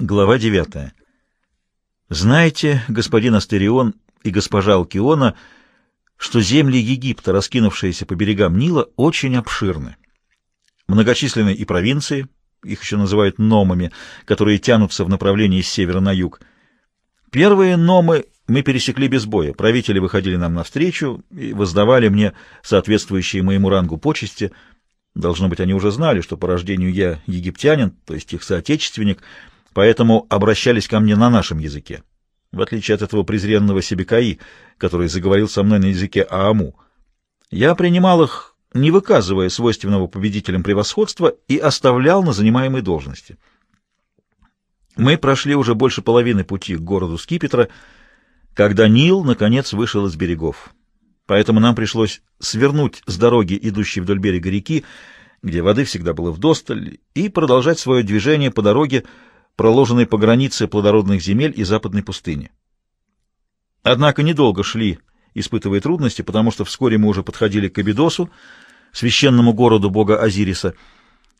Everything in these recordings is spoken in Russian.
Глава 9. Знаете, господин Астерион и госпожа Алкиона, что земли Египта, раскинувшиеся по берегам Нила, очень обширны. Многочисленны и провинции, их еще называют номами, которые тянутся в направлении с севера на юг. Первые номы мы пересекли без боя. Правители выходили нам навстречу и воздавали мне соответствующие моему рангу почести. Должно быть, они уже знали, что по рождению я египтянин, то есть их соотечественник, поэтому обращались ко мне на нашем языке, в отличие от этого презренного Себекаи, который заговорил со мной на языке Ааму. Я принимал их, не выказывая свойственного победителям превосходства, и оставлял на занимаемой должности. Мы прошли уже больше половины пути к городу Скипетра, когда Нил, наконец, вышел из берегов. Поэтому нам пришлось свернуть с дороги, идущей вдоль берега реки, где воды всегда было вдосталь, и продолжать свое движение по дороге, проложенной по границе плодородных земель и западной пустыни. Однако недолго шли, испытывая трудности, потому что вскоре мы уже подходили к Абидосу, священному городу бога Азириса.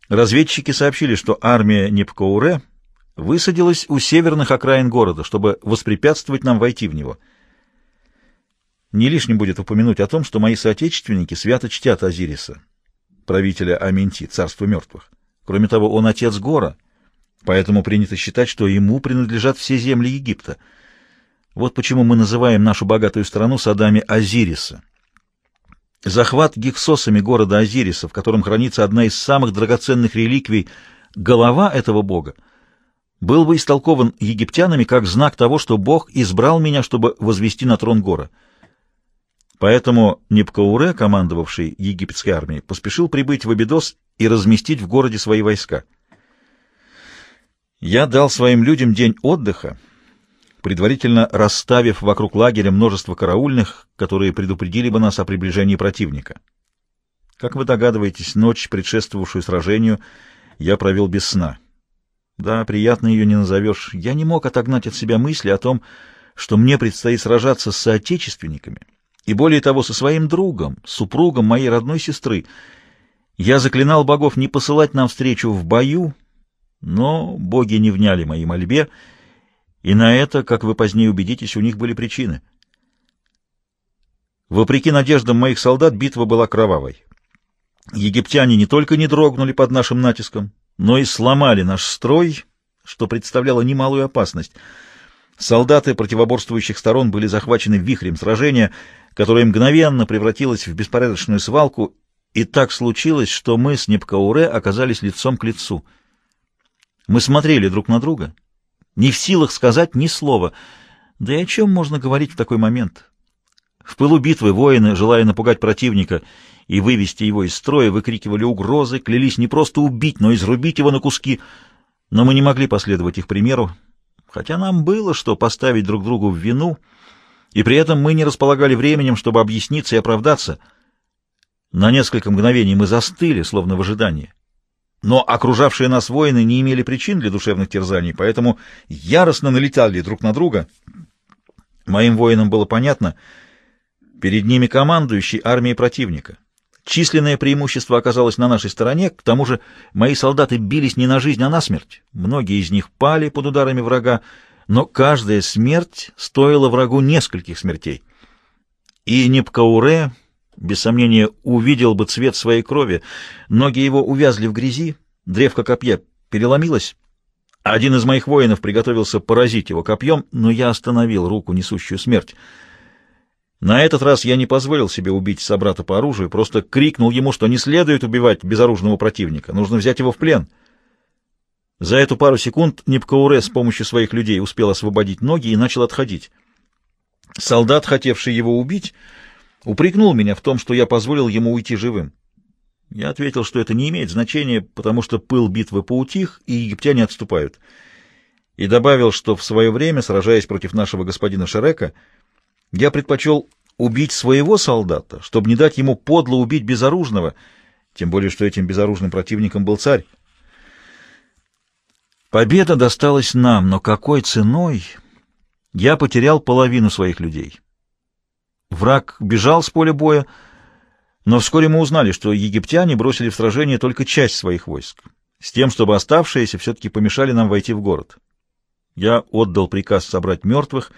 Разведчики сообщили, что армия Непкоуре — высадилась у северных окраин города, чтобы воспрепятствовать нам войти в него. Не лишним будет упомянуть о том, что мои соотечественники свято чтят Азириса, правителя Аменти, царства мертвых. Кроме того, он отец Гора, поэтому принято считать, что ему принадлежат все земли Египта. Вот почему мы называем нашу богатую страну садами Азириса. Захват гиксосами города Азириса, в котором хранится одна из самых драгоценных реликвий, голова этого бога, был бы истолкован египтянами как знак того, что Бог избрал меня, чтобы возвести на трон гора. Поэтому Непкауре, командовавший египетской армией, поспешил прибыть в Абидос и разместить в городе свои войска. Я дал своим людям день отдыха, предварительно расставив вокруг лагеря множество караульных, которые предупредили бы нас о приближении противника. Как вы догадываетесь, ночь, предшествовавшую сражению, я провел без сна. Да, приятно ее не назовешь. Я не мог отогнать от себя мысли о том, что мне предстоит сражаться с соотечественниками, и более того, со своим другом, супругом моей родной сестры. Я заклинал богов не посылать нам встречу в бою, но боги не вняли моей мольбе, и на это, как вы позднее убедитесь, у них были причины. Вопреки надеждам моих солдат, битва была кровавой. Египтяне не только не дрогнули под нашим натиском, но и сломали наш строй, что представляло немалую опасность. Солдаты противоборствующих сторон были захвачены вихрем сражения, которое мгновенно превратилось в беспорядочную свалку, и так случилось, что мы с Непкауре оказались лицом к лицу. Мы смотрели друг на друга, не в силах сказать ни слова. Да и о чем можно говорить в такой момент? В пылу битвы воины, желая напугать противника и вывести его из строя, выкрикивали угрозы, клялись не просто убить, но и изрубить его на куски. Но мы не могли последовать их примеру, хотя нам было что поставить друг другу в вину, и при этом мы не располагали временем, чтобы объясниться и оправдаться. На несколько мгновений мы застыли, словно в ожидании. Но окружавшие нас воины не имели причин для душевных терзаний, поэтому яростно налетали друг на друга. Моим воинам было понятно, перед ними командующий армией противника. Численное преимущество оказалось на нашей стороне, к тому же мои солдаты бились не на жизнь, а на смерть. Многие из них пали под ударами врага, но каждая смерть стоила врагу нескольких смертей. И Непкауре, без сомнения, увидел бы цвет своей крови. Ноги его увязли в грязи, древко копья переломилось. Один из моих воинов приготовился поразить его копьем, но я остановил руку, несущую смерть. На этот раз я не позволил себе убить собрата по оружию, просто крикнул ему, что не следует убивать безоружного противника, нужно взять его в плен. За эту пару секунд Нипкауре с помощью своих людей успел освободить ноги и начал отходить. Солдат, хотевший его убить, упрекнул меня в том, что я позволил ему уйти живым. Я ответил, что это не имеет значения, потому что пыл битвы поутих, и египтяне отступают. И добавил, что в свое время, сражаясь против нашего господина Шерека, я предпочел убить своего солдата, чтобы не дать ему подло убить безоружного, тем более что этим безоружным противником был царь. Победа досталась нам, но какой ценой? Я потерял половину своих людей. Враг бежал с поля боя, но вскоре мы узнали, что египтяне бросили в сражение только часть своих войск, с тем, чтобы оставшиеся все-таки помешали нам войти в город. Я отдал приказ собрать мертвых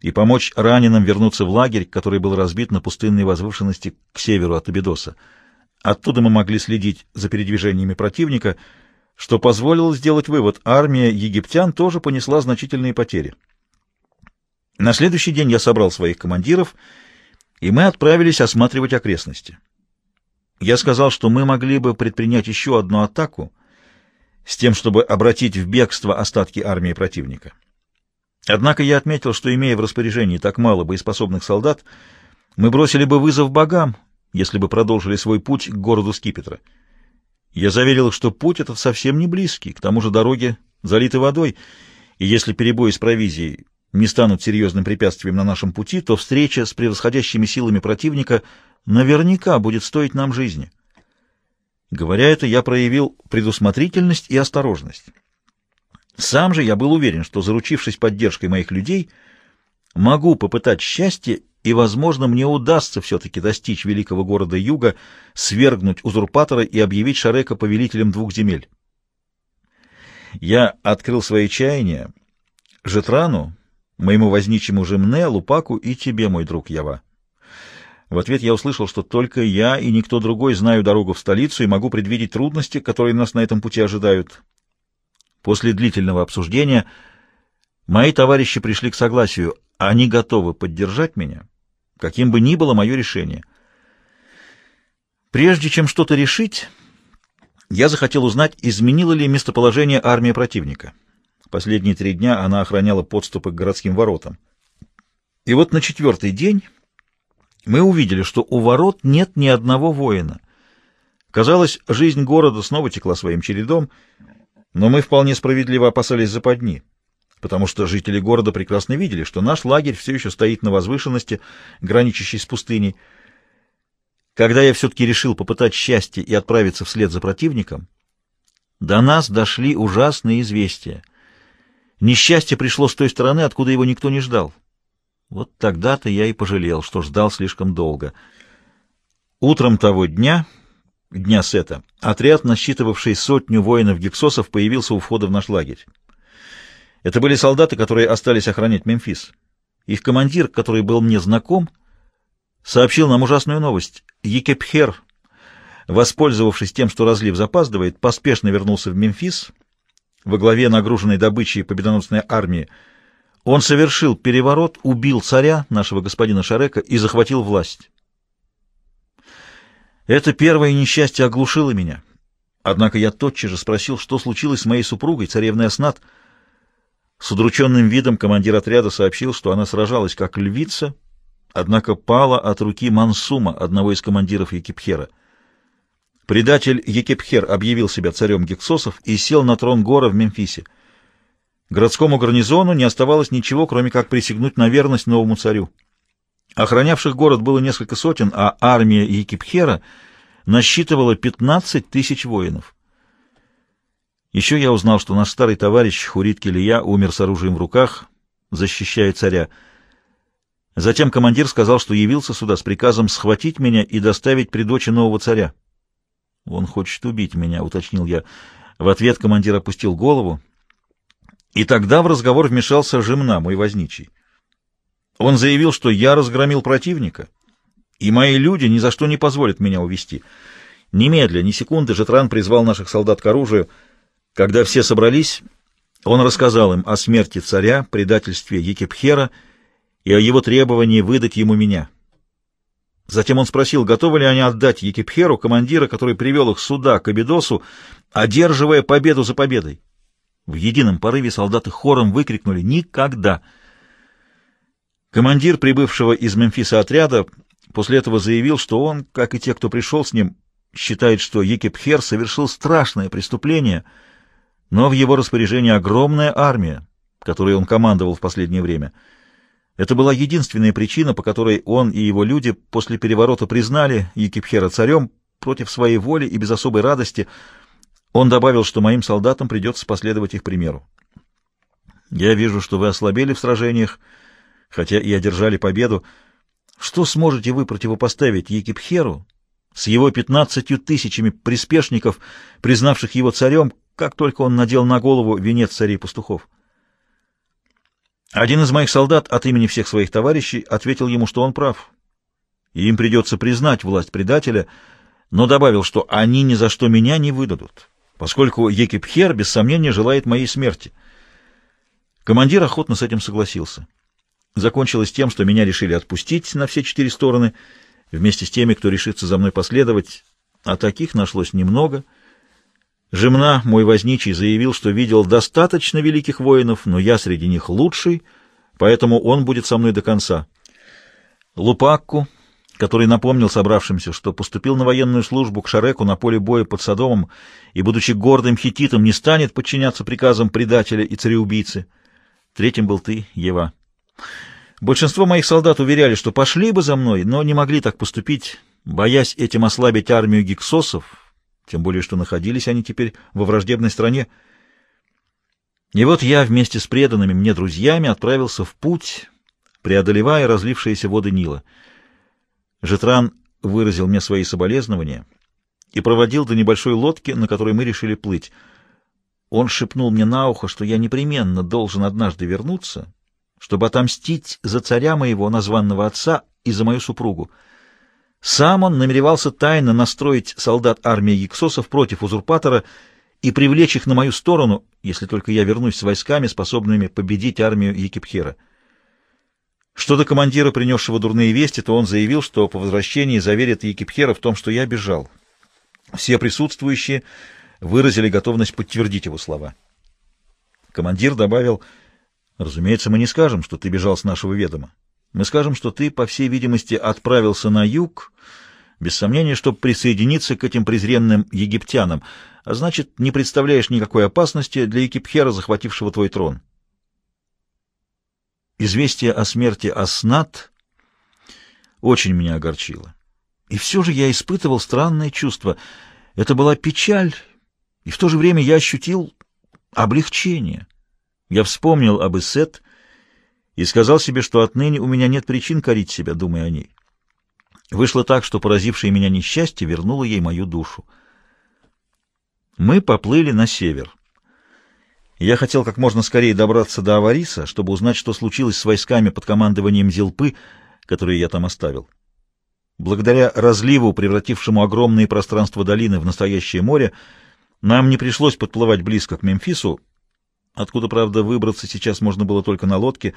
и помочь раненым вернуться в лагерь, который был разбит на пустынной возвышенности к северу от Абидоса. Оттуда мы могли следить за передвижениями противника, что позволило сделать вывод, армия египтян тоже понесла значительные потери. На следующий день я собрал своих командиров, и мы отправились осматривать окрестности. Я сказал, что мы могли бы предпринять еще одну атаку с тем, чтобы обратить в бегство остатки армии противника. Однако я отметил, что, имея в распоряжении так мало боеспособных солдат, мы бросили бы вызов богам, если бы продолжили свой путь к городу Скипетра. Я заверил что путь этот совсем не близкий, к тому же дороги залиты водой, и если перебои с провизией не станут серьезным препятствием на нашем пути, то встреча с превосходящими силами противника наверняка будет стоить нам жизни. Говоря это, я проявил предусмотрительность и осторожность. Сам же я был уверен, что, заручившись поддержкой моих людей, могу попытать счастье, и, возможно, мне удастся все-таки достичь великого города Юга, свергнуть узурпатора и объявить Шарека повелителем двух земель. Я открыл свои чаяния Жетрану, моему возничему Жемне, Лупаку и тебе, мой друг Ява. В ответ я услышал, что только я и никто другой знаю дорогу в столицу и могу предвидеть трудности, которые нас на этом пути ожидают. После длительного обсуждения мои товарищи пришли к согласию. Они готовы поддержать меня, каким бы ни было мое решение. Прежде чем что-то решить, я захотел узнать, изменило ли местоположение армии противника. Последние три дня она охраняла подступы к городским воротам. И вот на четвертый день мы увидели, что у ворот нет ни одного воина. Казалось, жизнь города снова текла своим чередом — но мы вполне справедливо опасались западни, потому что жители города прекрасно видели, что наш лагерь все еще стоит на возвышенности, граничащей с пустыней. Когда я все-таки решил попытать счастье и отправиться вслед за противником, до нас дошли ужасные известия. Несчастье пришло с той стороны, откуда его никто не ждал. Вот тогда-то я и пожалел, что ждал слишком долго. Утром того дня дня Сета, отряд, насчитывавший сотню воинов-гексосов, появился у входа в наш лагерь. Это были солдаты, которые остались охранять Мемфис. Их командир, который был мне знаком, сообщил нам ужасную новость. Екепхер, воспользовавшись тем, что разлив запаздывает, поспешно вернулся в Мемфис во главе нагруженной добычей победоносной армии. Он совершил переворот, убил царя, нашего господина Шарека, и захватил власть. Это первое несчастье оглушило меня. Однако я тотчас же спросил, что случилось с моей супругой, царевной Аснат. С удрученным видом командир отряда сообщил, что она сражалась как львица, однако пала от руки Мансума, одного из командиров Екипхера. Предатель Екипхер объявил себя царем гексосов и сел на трон гора в Мемфисе. Городскому гарнизону не оставалось ничего, кроме как присягнуть на верность новому царю. Охранявших город было несколько сотен, а армия Екипхера насчитывала 15 тысяч воинов. Еще я узнал, что наш старый товарищ Хурит Килия умер с оружием в руках, защищая царя. Затем командир сказал, что явился сюда с приказом схватить меня и доставить при дочи нового царя. «Он хочет убить меня», — уточнил я. В ответ командир опустил голову, и тогда в разговор вмешался Жемна, мой возничий. Он заявил, что я разгромил противника, и мои люди ни за что не позволят меня увести. Немедля, ни секунды, Жетран призвал наших солдат к оружию. Когда все собрались, он рассказал им о смерти царя, предательстве Екипхера и о его требовании выдать ему меня. Затем он спросил, готовы ли они отдать Екипхеру, командира, который привел их сюда, к Абидосу, одерживая победу за победой. В едином порыве солдаты хором выкрикнули «Никогда!» Командир прибывшего из Мемфиса отряда после этого заявил, что он, как и те, кто пришел с ним, считает, что Екипхер совершил страшное преступление, но в его распоряжении огромная армия, которой он командовал в последнее время. Это была единственная причина, по которой он и его люди после переворота признали Екипхера царем против своей воли и без особой радости. Он добавил, что моим солдатам придется последовать их примеру. «Я вижу, что вы ослабели в сражениях», хотя и одержали победу. Что сможете вы противопоставить Екипхеру с его пятнадцатью тысячами приспешников, признавших его царем, как только он надел на голову венец царей-пастухов? Один из моих солдат от имени всех своих товарищей ответил ему, что он прав, и им придется признать власть предателя, но добавил, что они ни за что меня не выдадут, поскольку Екипхер без сомнения желает моей смерти. Командир охотно с этим согласился. Закончилось тем, что меня решили отпустить на все четыре стороны, вместе с теми, кто решится за мной последовать, а таких нашлось немного — Жемна, мой возничий, заявил, что видел достаточно великих воинов, но я среди них лучший, поэтому он будет со мной до конца. Лупакку, который напомнил собравшимся, что поступил на военную службу к Шареку на поле боя под Содомом и, будучи гордым хититом, не станет подчиняться приказам предателя и цареубийцы. Третьим был ты, Ева. Большинство моих солдат уверяли, что пошли бы за мной, но не могли так поступить, боясь этим ослабить армию гиксосов, тем более что находились они теперь во враждебной стране. И вот я вместе с преданными мне друзьями отправился в путь, преодолевая разлившиеся воды Нила. Жетран выразил мне свои соболезнования и проводил до небольшой лодки, на которой мы решили плыть. Он шепнул мне на ухо, что я непременно должен однажды вернуться, чтобы отомстить за царя моего названного отца и за мою супругу. Сам он намеревался тайно настроить солдат армии Ексосов против узурпатора и привлечь их на мою сторону, если только я вернусь с войсками, способными победить армию Екипхера. Что до командира, принесшего дурные вести, то он заявил, что по возвращении заверит Екипхера в том, что я бежал. Все присутствующие выразили готовность подтвердить его слова. Командир добавил, «Разумеется, мы не скажем, что ты бежал с нашего ведома. Мы скажем, что ты, по всей видимости, отправился на юг, без сомнения, чтобы присоединиться к этим презренным египтянам, а значит, не представляешь никакой опасности для Екипхера, захватившего твой трон. Известие о смерти Аснат очень меня огорчило. И все же я испытывал странное чувство. Это была печаль, и в то же время я ощутил облегчение. Я вспомнил об Исет и сказал себе, что отныне у меня нет причин корить себя, думая о ней. Вышло так, что поразившее меня несчастье вернуло ей мою душу. Мы поплыли на север. Я хотел как можно скорее добраться до Авариса, чтобы узнать, что случилось с войсками под командованием Зилпы, которые я там оставил. Благодаря разливу, превратившему огромные пространства долины в настоящее море, нам не пришлось подплывать близко к Мемфису, откуда, правда, выбраться сейчас можно было только на лодке.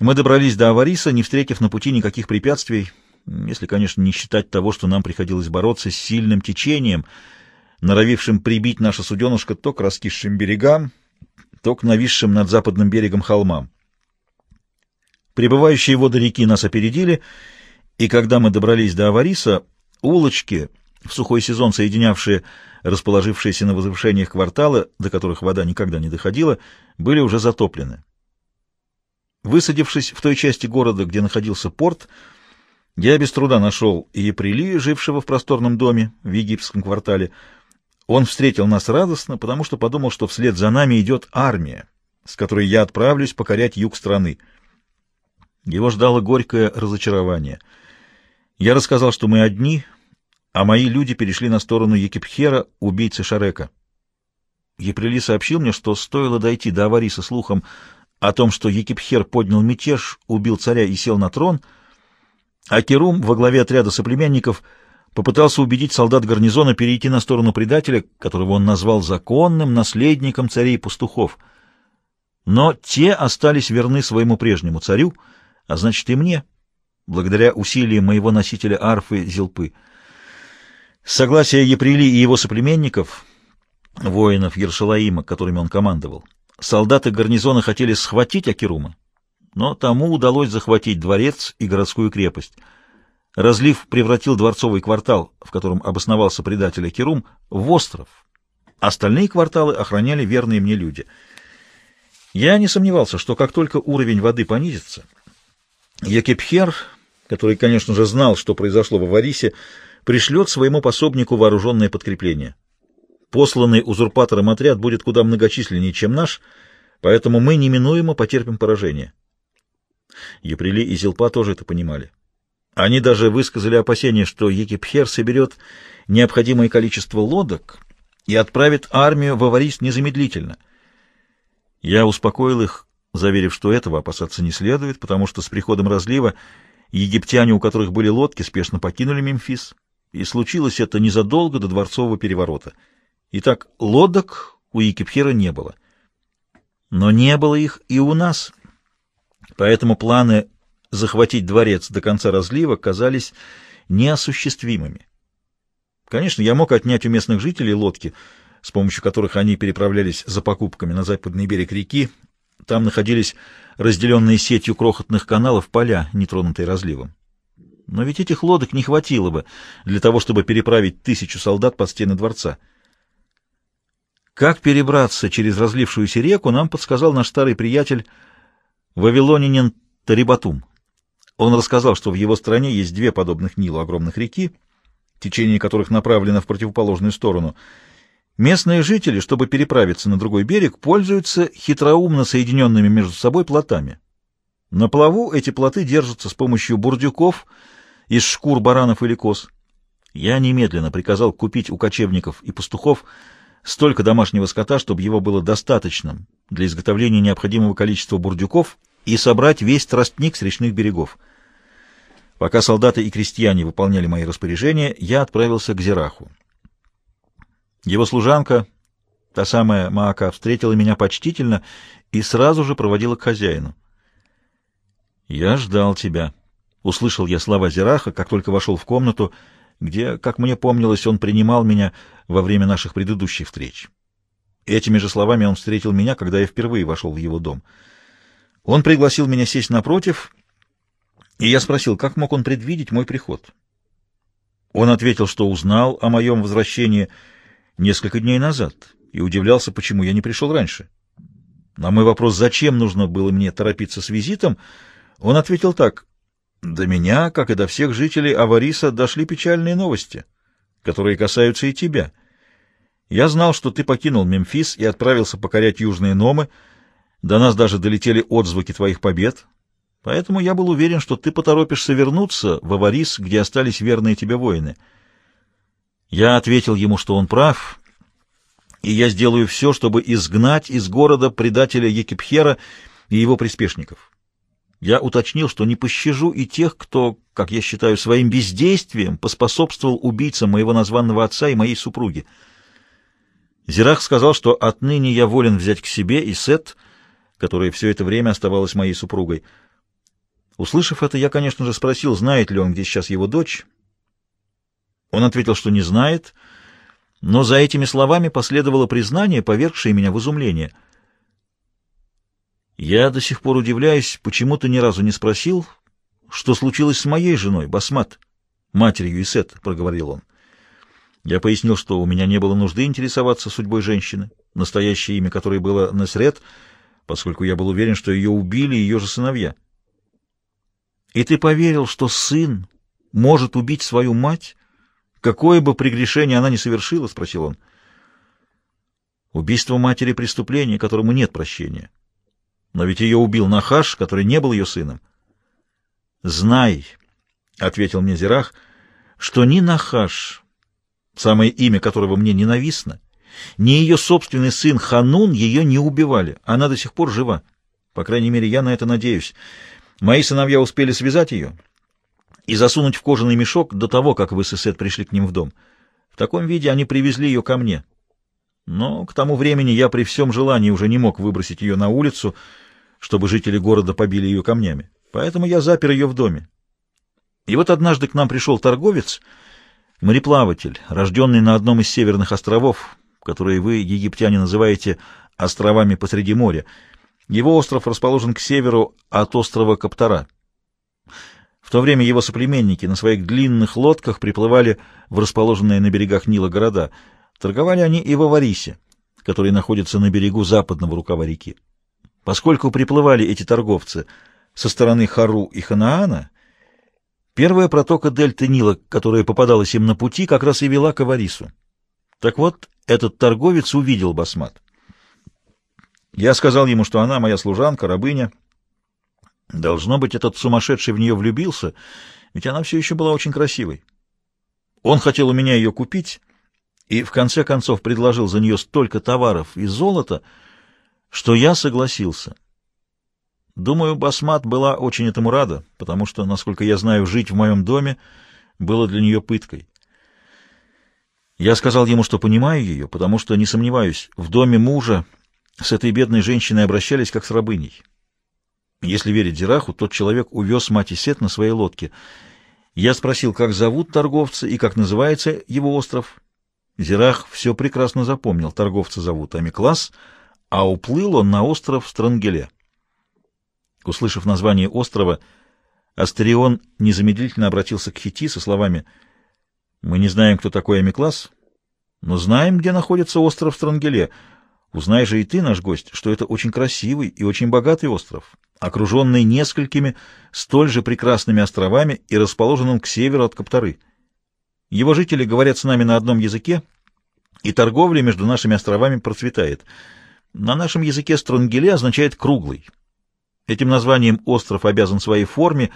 Мы добрались до Авариса, не встретив на пути никаких препятствий, если, конечно, не считать того, что нам приходилось бороться с сильным течением, норовившим прибить наше суденышко то к раскисшим берегам, то к нависшим над западным берегом холмам. Прибывающие воды реки нас опередили, и когда мы добрались до Авариса, улочки, в сухой сезон соединявшие расположившиеся на возвышениях кварталы, до которых вода никогда не доходила, были уже затоплены. Высадившись в той части города, где находился порт, я без труда нашел Еприли, жившего в просторном доме в египетском квартале. Он встретил нас радостно, потому что подумал, что вслед за нами идет армия, с которой я отправлюсь покорять юг страны. Его ждало горькое разочарование. Я рассказал, что мы одни, а мои люди перешли на сторону Екипхера, убийцы Шарека. Еприли сообщил мне, что стоило дойти до аварии со слухом о том, что Екипхер поднял мятеж, убил царя и сел на трон, а Керум во главе отряда соплеменников попытался убедить солдат гарнизона перейти на сторону предателя, которого он назвал законным наследником царей-пастухов. Но те остались верны своему прежнему царю, а значит и мне, благодаря усилиям моего носителя арфы Зилпы. Согласие Еприли и его соплеменников, воинов Ершалаима, которыми он командовал, солдаты гарнизона хотели схватить Акирума, но тому удалось захватить дворец и городскую крепость. Разлив превратил дворцовый квартал, в котором обосновался предатель Акирум, в остров. Остальные кварталы охраняли верные мне люди. Я не сомневался, что как только уровень воды понизится, Якепхер, который, конечно же, знал, что произошло в Аварисе, пришлет своему пособнику вооруженное подкрепление. Посланный узурпатором отряд будет куда многочисленнее, чем наш, поэтому мы неминуемо потерпим поражение. Еприли и Зилпа тоже это понимали. Они даже высказали опасение, что Екипхер соберет необходимое количество лодок и отправит армию в Аварис незамедлительно. Я успокоил их, заверив, что этого опасаться не следует, потому что с приходом разлива египтяне, у которых были лодки, спешно покинули Мемфис, и случилось это незадолго до дворцового переворота. Итак, лодок у Екипхира не было. Но не было их и у нас, поэтому планы захватить дворец до конца разлива казались неосуществимыми. Конечно, я мог отнять у местных жителей лодки, с помощью которых они переправлялись за покупками на западный берег реки. Там находились разделенные сетью крохотных каналов поля, нетронутые разливом. Но ведь этих лодок не хватило бы для того, чтобы переправить тысячу солдат под стены дворца. Как перебраться через разлившуюся реку, нам подсказал наш старый приятель вавилонянин Тарибатум. Он рассказал, что в его стране есть две подобных Нилу огромных реки, течение которых направлено в противоположную сторону. Местные жители, чтобы переправиться на другой берег, пользуются хитроумно соединенными между собой плотами. На плаву эти плоты держатся с помощью бурдюков из шкур баранов или коз. Я немедленно приказал купить у кочевников и пастухов столько домашнего скота, чтобы его было достаточным для изготовления необходимого количества бурдюков и собрать весь тростник с речных берегов. Пока солдаты и крестьяне выполняли мои распоряжения, я отправился к Зираху. Его служанка, та самая Маака, встретила меня почтительно и сразу же проводила к хозяину. «Я ждал тебя», — услышал я слова Зираха, как только вошел в комнату, где, как мне помнилось, он принимал меня во время наших предыдущих встреч. Этими же словами он встретил меня, когда я впервые вошел в его дом. Он пригласил меня сесть напротив и я спросил, как мог он предвидеть мой приход. Он ответил, что узнал о моем возвращении несколько дней назад и удивлялся, почему я не пришел раньше. На мой вопрос, зачем нужно было мне торопиться с визитом, он ответил так. «До меня, как и до всех жителей Авариса, дошли печальные новости, которые касаются и тебя. Я знал, что ты покинул Мемфис и отправился покорять южные Номы. До нас даже долетели отзвуки твоих побед, Поэтому я был уверен, что ты поторопишься вернуться в Аварис, где остались верные тебе воины. Я ответил ему, что он прав, и я сделаю все, чтобы изгнать из города предателя Екипхера и его приспешников. Я уточнил, что не пощажу и тех, кто, как я считаю, своим бездействием поспособствовал убийцам моего названного отца и моей супруги. Зирах сказал, что отныне я волен взять к себе и Сет, которая все это время оставалась моей супругой. Услышав это, я, конечно же, спросил, знает ли он, где сейчас его дочь. Он ответил, что не знает, но за этими словами последовало признание, повергшее меня в изумление. Я до сих пор удивляюсь, почему ты ни разу не спросил, что случилось с моей женой, Басмат, матерью Исет, — проговорил он. Я пояснил, что у меня не было нужды интересоваться судьбой женщины, настоящее имя которой было Насред, поскольку я был уверен, что ее убили ее же сыновья. И ты поверил, что сын может убить свою мать, какое бы прегрешение она ни совершила? — спросил он. Убийство матери — преступление, которому нет прощения. Но ведь ее убил Нахаш, который не был ее сыном. «Знай», — ответил мне Зирах, — «что ни Нахаш, самое имя которого мне ненавистно, ни ее собственный сын Ханун ее не убивали. Она до сих пор жива. По крайней мере, я на это надеюсь. Мои сыновья успели связать ее и засунуть в кожаный мешок до того, как вы с Исет пришли к ним в дом. В таком виде они привезли ее ко мне. Но к тому времени я при всем желании уже не мог выбросить ее на улицу, чтобы жители города побили ее камнями. Поэтому я запер ее в доме. И вот однажды к нам пришел торговец, мореплаватель, рожденный на одном из северных островов, которые вы, египтяне, называете островами посреди моря, его остров расположен к северу от острова Каптара. В то время его соплеменники на своих длинных лодках приплывали в расположенные на берегах Нила города. Торговали они и в Аварисе, который находится на берегу западного рукава реки. Поскольку приплывали эти торговцы со стороны Хару и Ханаана, первая протока дельты Нила, которая попадалась им на пути, как раз и вела к Аварису. Так вот, этот торговец увидел Басмат. Я сказал ему, что она моя служанка, рабыня. Должно быть, этот сумасшедший в нее влюбился, ведь она все еще была очень красивой. Он хотел у меня ее купить и в конце концов предложил за нее столько товаров и золота, что я согласился. Думаю, Басмат была очень этому рада, потому что, насколько я знаю, жить в моем доме было для нее пыткой. Я сказал ему, что понимаю ее, потому что, не сомневаюсь, в доме мужа с этой бедной женщиной обращались как с рабыней. Если верить Зираху, тот человек увез мать и Сет на своей лодке. Я спросил, как зовут торговца и как называется его остров. Зирах все прекрасно запомнил. Торговца зовут Амиклас, а уплыл он на остров Странгеле. Услышав название острова, Астерион незамедлительно обратился к Хити со словами «Мы не знаем, кто такой Амиклас, но знаем, где находится остров Странгеле. Узнай же и ты, наш гость, что это очень красивый и очень богатый остров, окруженный несколькими столь же прекрасными островами и расположенным к северу от Каптары. Его жители говорят с нами на одном языке, и торговля между нашими островами процветает. На нашем языке Странгеле означает «круглый». Этим названием остров обязан своей форме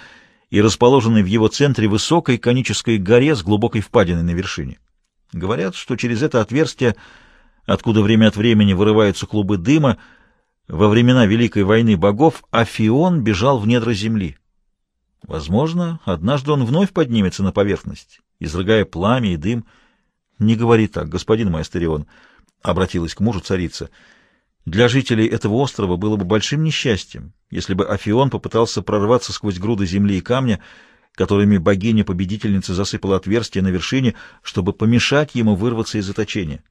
и расположенной в его центре высокой конической горе с глубокой впадиной на вершине. Говорят, что через это отверстие, откуда время от времени вырываются клубы дыма, во времена Великой войны богов Афион бежал в недра земли. Возможно, однажды он вновь поднимется на поверхность, изрыгая пламя и дым. — Не говори так, господин Майстерион, — обратилась к мужу царица. — Для жителей этого острова было бы большим несчастьем, если бы Афион попытался прорваться сквозь груды земли и камня, которыми богиня-победительница засыпала отверстие на вершине, чтобы помешать ему вырваться из заточения.